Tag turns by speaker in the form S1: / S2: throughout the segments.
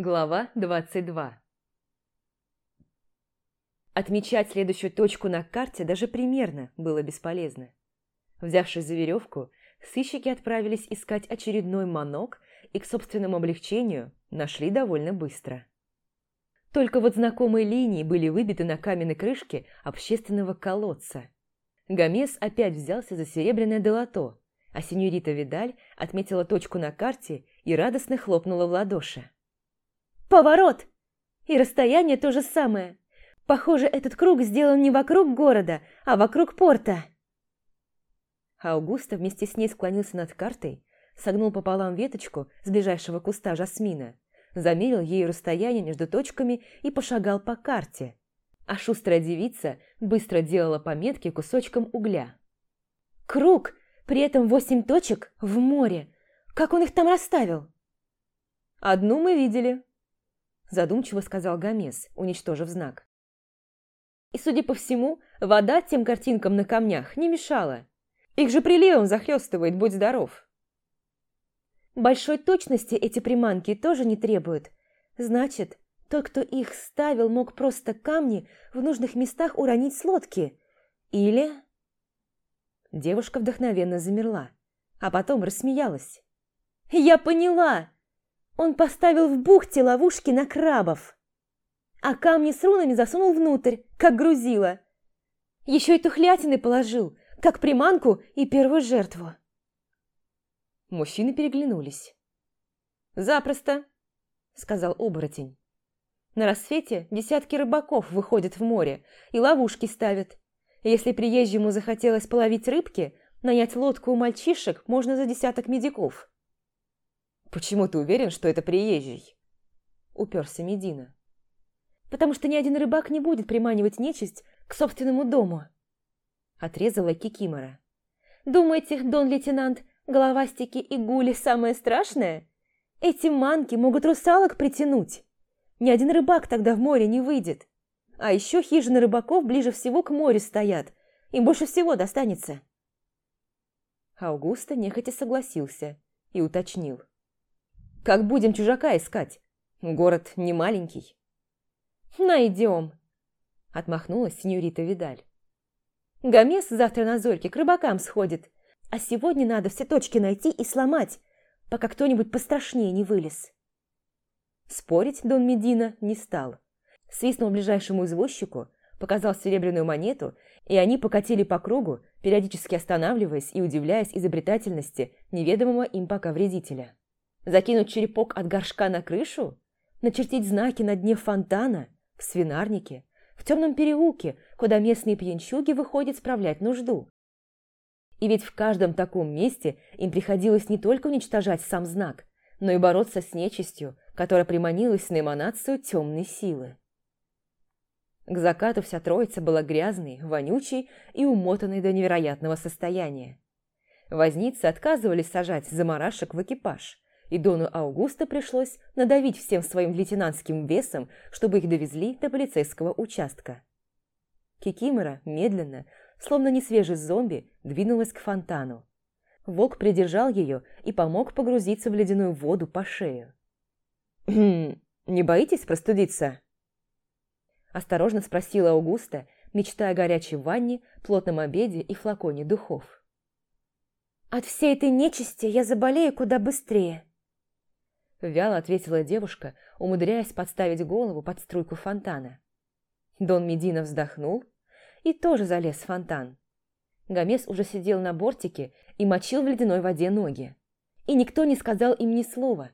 S1: Глава 22 Отмечать следующую точку на карте даже примерно было бесполезно. Взявшись за веревку, сыщики отправились искать очередной манок и к собственному облегчению нашли довольно быстро. Только вот знакомые линии были выбиты на каменной крышке общественного колодца. Гомес опять взялся за серебряное долото, а сеньорита Видаль отметила точку на карте и радостно хлопнула в ладоши.
S2: Поворот! И расстояние то же самое. Похоже, этот круг сделан не вокруг города, а вокруг порта.
S1: Аугуста вместе с ней склонился над картой, согнул пополам веточку с ближайшего куста жасмина, замерил ею расстояние между точками и пошагал по карте. А шустрая девица быстро делала пометки кусочком угля.
S2: «Круг! При этом восемь точек в море! Как он их там расставил?»
S1: «Одну мы видели», задумчиво сказал Гомес, уничтожив знак. И, судя по всему, вода тем картинкам на камнях не мешала. Их же приливом захлестывает, будь здоров.
S2: Большой точности эти приманки тоже не требуют. Значит, тот, кто их ставил, мог просто камни в нужных местах уронить с лодки. Или...
S1: Девушка вдохновенно замерла, а потом рассмеялась.
S2: «Я поняла! Он поставил в бухте ловушки на крабов, а камни с рунами засунул внутрь, как грузило. Еще и тухлятины положил, как приманку и первую жертву.
S1: Мужчины переглянулись. «Запросто», — сказал оборотень. «На рассвете десятки рыбаков выходят в море и ловушки ставят. Если приезжему захотелось половить рыбки, нанять лодку у мальчишек можно за десяток медиков. «Почему ты уверен, что это приезжий?» Уперся Медина.
S2: «Потому что ни один рыбак не будет приманивать нечисть к собственному дому», отрезала Кикимора. «Думаете, дон-лейтенант, головастики и гули самое страшное? Эти манки могут русалок притянуть. Ни один рыбак тогда в море не выйдет. А еще хижины рыбаков ближе всего к морю стоят. Им больше всего достанется».
S1: Аугуста нехотя согласился и уточнил. Как будем чужака искать? Город не маленький.
S2: Найдем, отмахнулась сеньорита Видаль. Гомес завтра на зорьке к рыбакам сходит, а сегодня надо все точки найти и сломать, пока кто-нибудь пострашнее не вылез.
S1: Спорить Дон Медина не стал. Свистнул ближайшему извозчику, показал серебряную монету, и они покатили по кругу, периодически останавливаясь и удивляясь изобретательности неведомого им пока вредителя. Закинуть черепок от горшка на крышу? Начертить знаки на дне фонтана? В свинарнике? В темном переулке, куда местные пьянчуги выходят справлять нужду? И ведь в каждом таком месте им приходилось не только уничтожать сам знак, но и бороться с нечистью, которая приманилась на эманацию темной силы. К закату вся троица была грязной, вонючей и умотанной до невероятного состояния. Возницы отказывались сажать заморашек в экипаж, и Дону Аугуста пришлось надавить всем своим лейтенантским весом, чтобы их довезли до полицейского участка. Кикимора медленно, словно несвежий зомби, двинулась к фонтану. Волк придержал ее и помог погрузиться в ледяную воду по шею. «Хм, «Не боитесь простудиться?» Осторожно спросила Аугуста, мечтая о горячей ванне, плотном обеде и флаконе духов.
S2: «От всей этой нечисти я заболею куда быстрее»,
S1: Вяло ответила девушка, умудряясь подставить голову под струйку фонтана. Дон Медина вздохнул и тоже залез в фонтан. Гомес уже сидел на бортике и мочил в ледяной воде ноги. И никто не сказал им ни слова.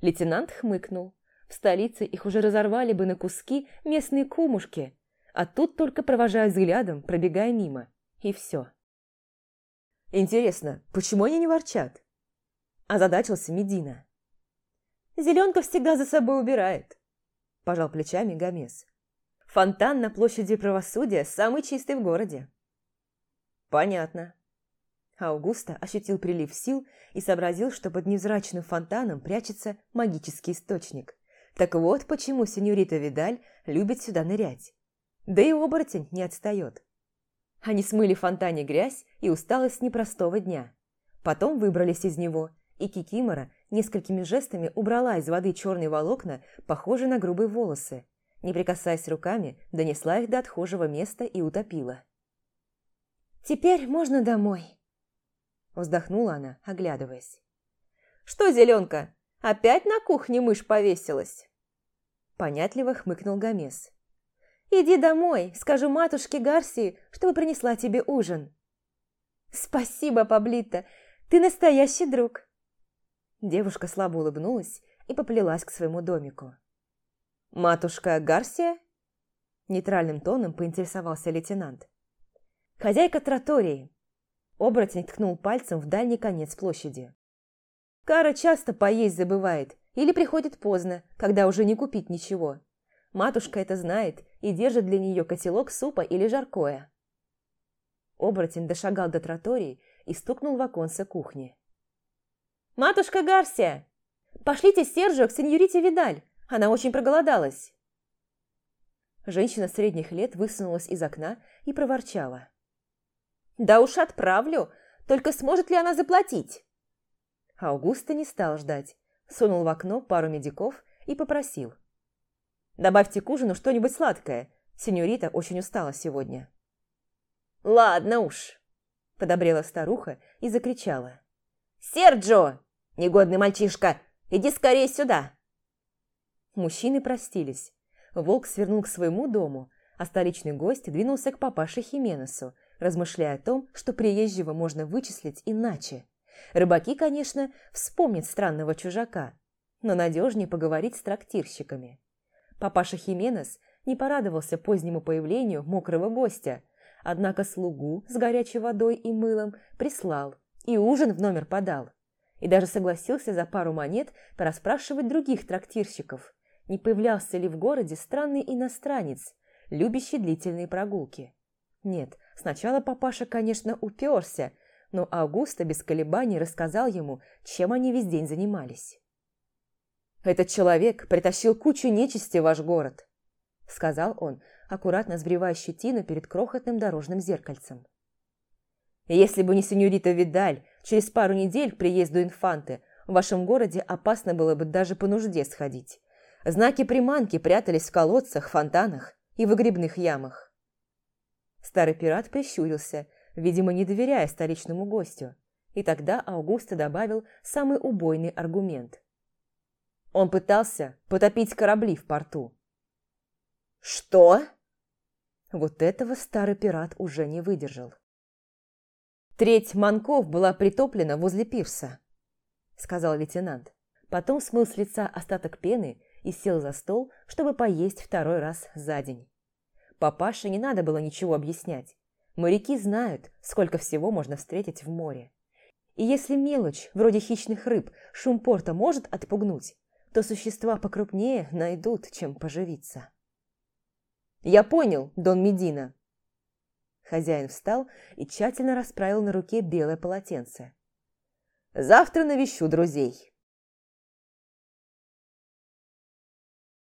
S1: Лейтенант хмыкнул. В столице их уже разорвали бы на куски местные кумушки, а тут только провожают взглядом, пробегая мимо. И все. «Интересно, почему они не ворчат?» Озадачился Медина. Зеленка всегда за собой убирает», – пожал плечами Гомес. «Фонтан на площади правосудия самый чистый в городе». «Понятно». Аугуста ощутил прилив сил и сообразил, что под невзрачным фонтаном прячется магический источник. Так вот почему сеньорита Видаль любит сюда нырять. Да и оборотень не отстает. Они смыли в фонтане грязь и усталость непростого дня. Потом выбрались из него и Кикимора несколькими жестами убрала из воды черные волокна, похожие на грубые волосы. Не прикасаясь руками, донесла их до отхожего места и утопила. «Теперь можно домой», – вздохнула она, оглядываясь. «Что, зеленка, опять на кухне мышь повесилась?» Понятливо хмыкнул Гомес. «Иди домой, скажу матушке Гарсии, чтобы принесла тебе ужин». «Спасибо, Паблита, ты настоящий друг!» Девушка слабо улыбнулась и поплелась к своему домику. «Матушка Гарсия?» Нейтральным тоном поинтересовался лейтенант. «Хозяйка тротории». Оборотень ткнул пальцем в дальний конец площади. «Кара часто поесть забывает или приходит поздно, когда уже не купить ничего. Матушка это знает и держит для нее котелок супа или жаркое». Оборотень дошагал до тротории и стукнул в оконце кухни. «Матушка Гарсия! Пошлите Сержио к сеньорите Видаль, она очень проголодалась!» Женщина средних лет высунулась из окна и проворчала. «Да уж отправлю, только сможет ли она заплатить?» Аугуста не стал ждать, сунул в окно пару медиков и попросил. «Добавьте к ужину что-нибудь сладкое, сеньорита очень устала сегодня». «Ладно уж», – подобрела старуха и закричала. «Серджо! Негодный мальчишка! Иди скорее сюда!» Мужчины простились. Волк свернул к своему дому, а столичный гость двинулся к папаше Хименесу, размышляя о том, что приезжего можно вычислить иначе. Рыбаки, конечно, вспомнят странного чужака, но надежнее поговорить с трактирщиками. Папаша Хименес не порадовался позднему появлению мокрого гостя – Однако слугу с горячей водой и мылом прислал и ужин в номер подал. И даже согласился за пару монет порасспрашивать других трактирщиков, не появлялся ли в городе странный иностранец, любящий длительные прогулки. Нет, сначала папаша, конечно, уперся, но Августа без колебаний рассказал ему, чем они весь день занимались. «Этот человек притащил кучу нечисти в ваш город», — сказал он, аккуратно сбривая щетину перед крохотным дорожным зеркальцем. «Если бы не сеньорита Видаль, через пару недель к приезду инфанты в вашем городе опасно было бы даже по нужде сходить. Знаки приманки прятались в колодцах, фонтанах и выгребных ямах». Старый пират прищурился, видимо, не доверяя столичному гостю, и тогда Аугуста добавил самый убойный аргумент. Он пытался потопить корабли в порту. «Что?» Вот этого старый пират уже не выдержал. «Треть манков была притоплена возле пирса», — сказал лейтенант. Потом смыл с лица остаток пены и сел за стол, чтобы поесть второй раз за день. Папаше не надо было ничего объяснять. Моряки знают, сколько всего можно встретить в море. И если мелочь, вроде хищных рыб, шум порта может отпугнуть, то существа покрупнее найдут, чем поживиться. «Я понял, Дон Медина». Хозяин встал и тщательно расправил на руке белое полотенце. «Завтра навещу друзей».